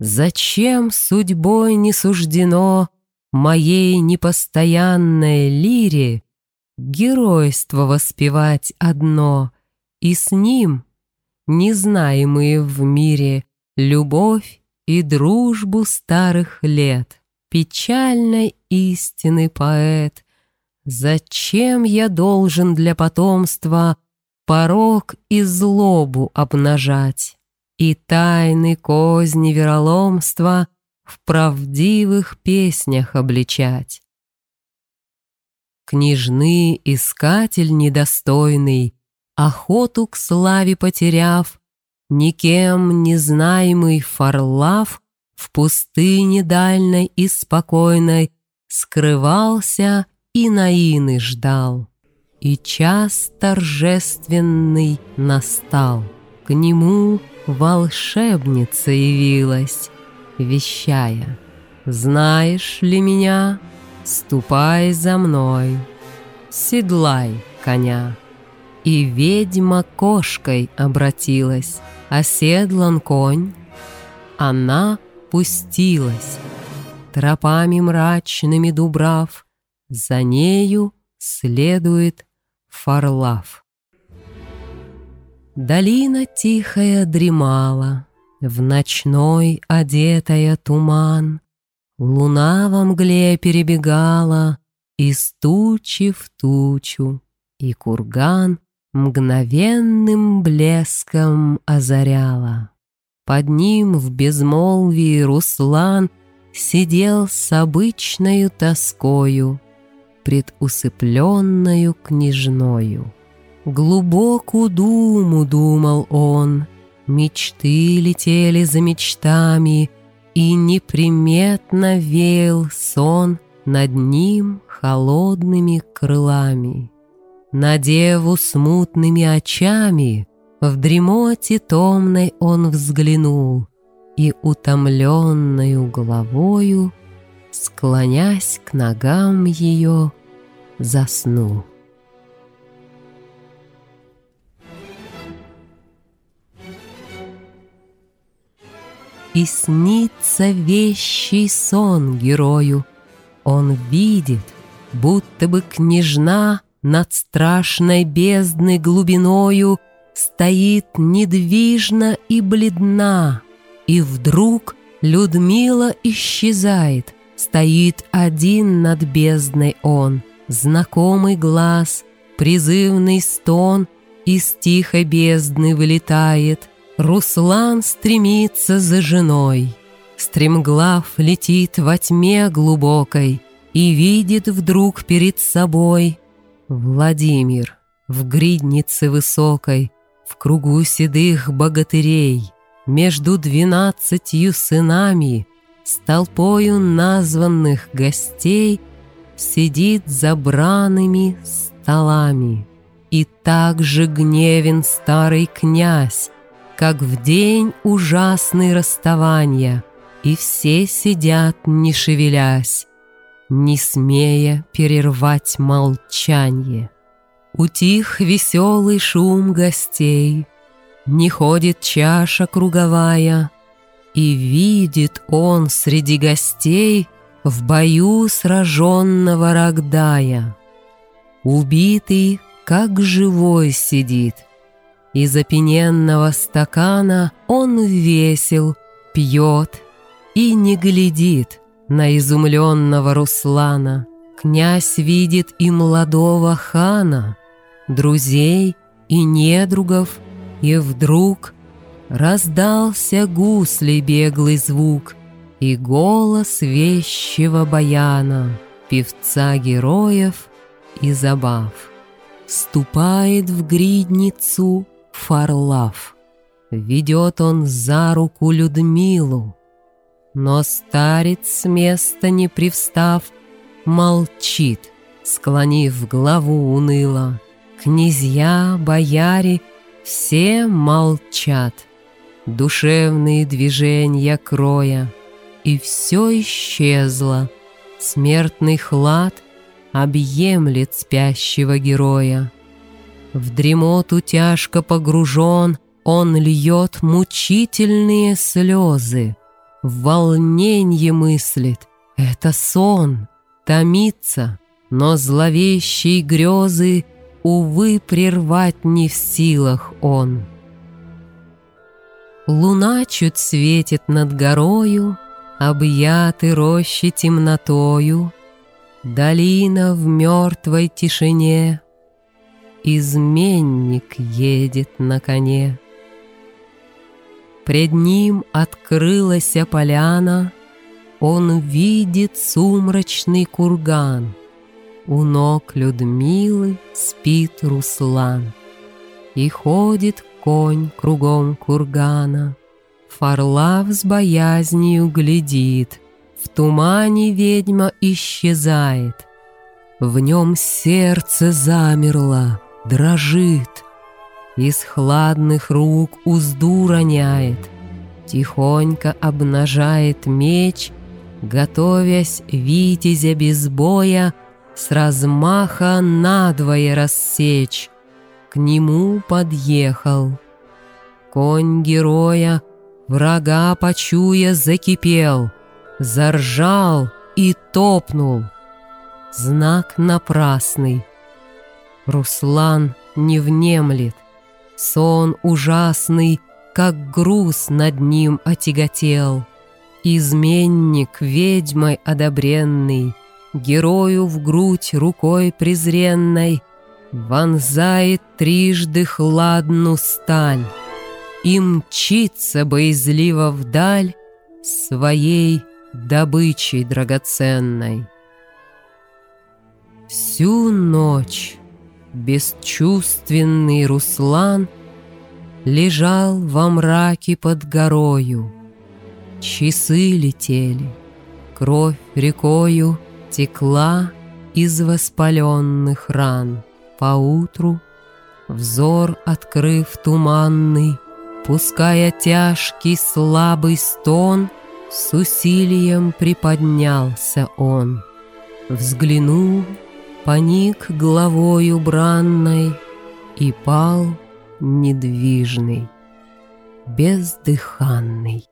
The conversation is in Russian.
Зачем судьбой не суждено Моей непостоянной лире Геройство воспевать одно, И с ним, незнаемые в мире, Любовь и дружбу старых лет, Печальной истины поэт, Зачем я должен для потомства Порог и злобу обнажать? И тайны козни вероломства в правдивых песнях обличать. Княжны искатель недостойный, охоту к славе потеряв, никем не знаемый Фарлав в пустыне дальной и спокойной скрывался и наины ждал, и час торжественный настал. К нему волшебница явилась, вещая. «Знаешь ли меня? Ступай за мной, седлай коня». И ведьма кошкой обратилась, оседлан конь. Она пустилась, тропами мрачными дубрав, За нею следует Фарлав. Долина тихая дремала, В ночной одетая туман. Луна во мгле перебегала Из тучи в тучу, и курган Мгновенным блеском озаряла. Под ним в безмолвии Руслан Сидел с обычною тоскою, Предусыпленною княжною. Глубокую думу думал он, Мечты летели за мечтами, И неприметно веял сон Над ним холодными крылами. На деву смутными очами В дремоте томной он взглянул И утомленною головою, Склонясь к ногам ее, заснул. И снится вещий сон герою. Он видит, будто бы княжна Над страшной бездной глубиною Стоит недвижно и бледна. И вдруг Людмила исчезает, Стоит один над бездной он, Знакомый глаз, призывный стон Из тихой бездны вылетает, Руслан стремится за женой, Стремглав летит во тьме глубокой И видит вдруг перед собой Владимир в гриднице высокой, В кругу седых богатырей, Между двенадцатью сынами, С толпою названных гостей Сидит за бранными столами. И так же гневен старый князь, как в день ужасный расставания, И все сидят, не шевелясь, Не смея перервать молчанье. Утих веселый шум гостей, Не ходит чаша круговая, И видит он среди гостей В бою сраженного Рогдая. Убитый, как живой сидит — из опененного стакана он весел, пьет и не глядит на изумленного Руслана. Князь видит и молодого хана, друзей и недругов, и вдруг раздался гусли беглый звук и голос вещего баяна, певца героев и забав. Ступает в гридницу Фарлав. Ведет он за руку Людмилу, но старец с места не привстав, молчит, склонив главу уныло. Князья, бояре, все молчат, душевные движения кроя, и все исчезло. Смертный хлад объемлет спящего героя. В дремоту тяжко погружен, Он льет мучительные слезы. в волненье мыслит, это сон, томится, но зловещие грезы, увы, прервать не в силах он. Луна чуть светит над горою, Объяты рощи темнотою, Долина в мертвой тишине, Изменник едет на коне. Пред ним открылась поляна, Он видит сумрачный курган. У ног Людмилы спит Руслан, И ходит конь кругом кургана. Фарлав с боязнью глядит, В тумане ведьма исчезает. В нем сердце замерло, дрожит, Из хладных рук узду роняет, Тихонько обнажает меч, Готовясь витязя без боя С размаха надвое рассечь. К нему подъехал. Конь героя Врага почуя закипел, заржал и топнул. Знак напрасный. Руслан не внемлет, сон ужасный, как груз над ним отяготел. Изменник ведьмой одобренный, Герою в грудь рукой презренной Вонзает трижды хладну сталь и мчится боязливо вдаль своей добычей драгоценной. Всю ночь бесчувственный Руслан Лежал во мраке под горою. Часы летели, кровь рекою Текла из воспаленных ран. Поутру, взор открыв туманный, Пуская тяжкий слабый стон, С усилием приподнялся он. Взглянул, поник головою бранной И пал недвижный, бездыханный.